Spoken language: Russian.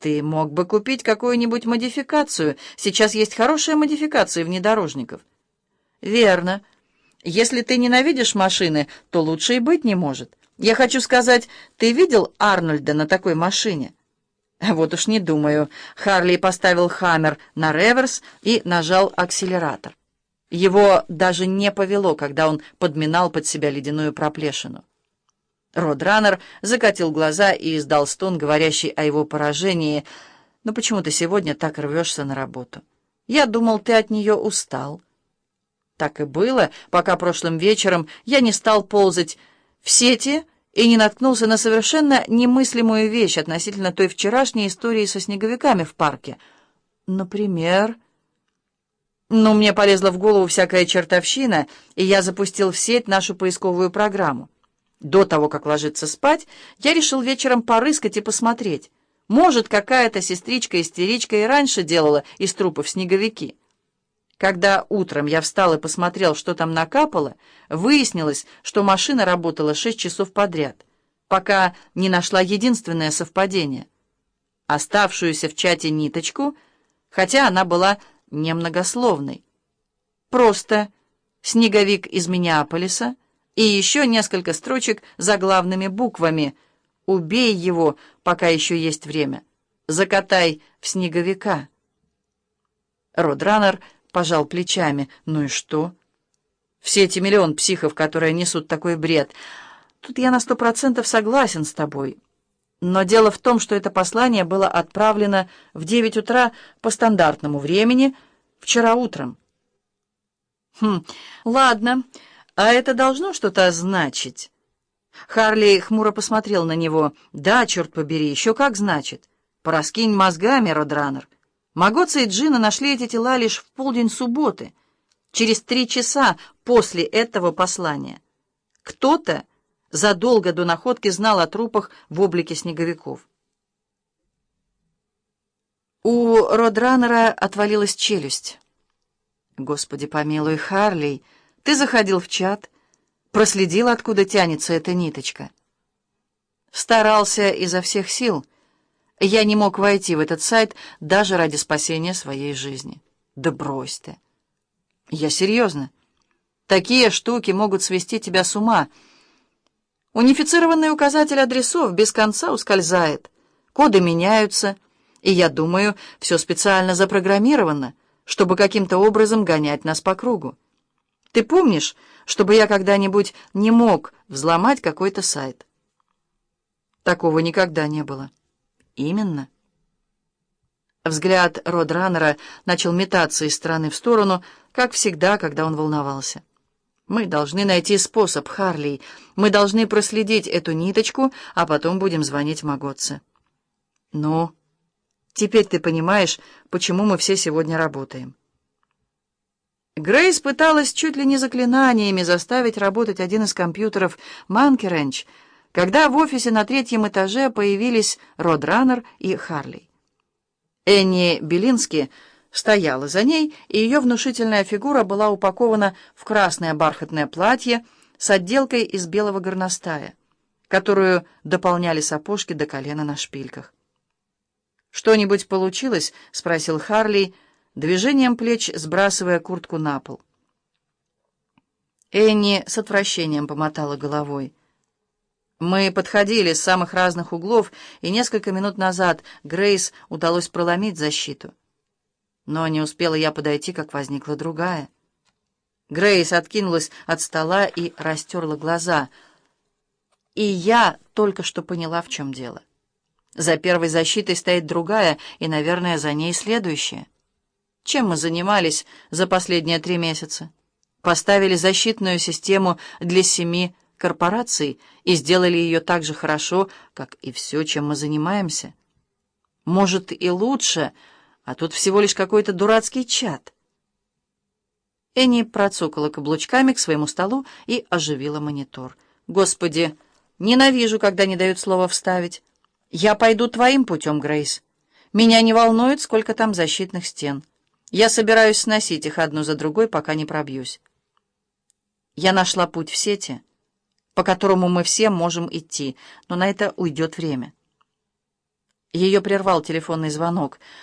Ты мог бы купить какую-нибудь модификацию. Сейчас есть хорошие модификации внедорожников. Верно. Если ты ненавидишь машины, то лучше и быть не может. Я хочу сказать, ты видел Арнольда на такой машине? Вот уж не думаю. Харли поставил хаммер на реверс и нажал акселератор. Его даже не повело, когда он подминал под себя ледяную проплешину. Родранер закатил глаза и издал стон, говорящий о его поражении. «Но почему ты сегодня так рвешься на работу? Я думал, ты от нее устал». Так и было, пока прошлым вечером я не стал ползать в сети и не наткнулся на совершенно немыслимую вещь относительно той вчерашней истории со снеговиками в парке. Например... Ну, мне полезла в голову всякая чертовщина, и я запустил в сеть нашу поисковую программу. До того, как ложиться спать, я решил вечером порыскать и посмотреть. Может, какая-то сестричка-истеричка и раньше делала из трупов снеговики. Когда утром я встал и посмотрел, что там накапало, выяснилось, что машина работала шесть часов подряд, пока не нашла единственное совпадение. Оставшуюся в чате ниточку, хотя она была немногословной. Просто «Снеговик из Миннеаполиса» и еще несколько строчек заглавными буквами «Убей его, пока еще есть время. Закатай в снеговика». Родранер пожал плечами. «Ну и что?» «Все эти миллион психов, которые несут такой бред. Тут я на сто процентов согласен с тобой. Но дело в том, что это послание было отправлено в девять утра по стандартному времени вчера утром». «Хм, ладно». «А это должно что-то значить?» Харли хмуро посмотрел на него. «Да, черт побери, еще как значит. Пораскинь мозгами, Родранер. Магоца и Джина нашли эти тела лишь в полдень субботы, через три часа после этого послания. Кто-то задолго до находки знал о трупах в облике снеговиков. У Родранера отвалилась челюсть. «Господи помилуй, Харли!» Ты заходил в чат, проследил, откуда тянется эта ниточка. Старался изо всех сил. Я не мог войти в этот сайт даже ради спасения своей жизни. Да брось ты. Я серьезно. Такие штуки могут свести тебя с ума. Унифицированный указатель адресов без конца ускользает. Коды меняются, и, я думаю, все специально запрограммировано, чтобы каким-то образом гонять нас по кругу. Ты помнишь, чтобы я когда-нибудь не мог взломать какой-то сайт? Такого никогда не было. Именно. Взгляд Родранера начал метаться из стороны в сторону, как всегда, когда он волновался. Мы должны найти способ, Харли. Мы должны проследить эту ниточку, а потом будем звонить Магоце. Ну, теперь ты понимаешь, почему мы все сегодня работаем. Грейс пыталась чуть ли не заклинаниями заставить работать один из компьютеров Манки Рэнч, когда в офисе на третьем этаже появились Родранер и Харли. Энни Белински стояла за ней, и ее внушительная фигура была упакована в красное бархатное платье с отделкой из белого горностая, которую дополняли сапожки до колена на шпильках. «Что-нибудь получилось?» — спросил Харли, — движением плеч сбрасывая куртку на пол. Энни с отвращением помотала головой. Мы подходили с самых разных углов, и несколько минут назад Грейс удалось проломить защиту. Но не успела я подойти, как возникла другая. Грейс откинулась от стола и растерла глаза. И я только что поняла, в чем дело. За первой защитой стоит другая, и, наверное, за ней следующая. Чем мы занимались за последние три месяца? Поставили защитную систему для семи корпораций и сделали ее так же хорошо, как и все, чем мы занимаемся. Может, и лучше, а тут всего лишь какой-то дурацкий чат. Энни процокала каблучками к своему столу и оживила монитор. «Господи, ненавижу, когда не дают слова вставить. Я пойду твоим путем, Грейс. Меня не волнует, сколько там защитных стен». Я собираюсь сносить их одну за другой, пока не пробьюсь. Я нашла путь в сети, по которому мы все можем идти, но на это уйдет время. Ее прервал телефонный звонок.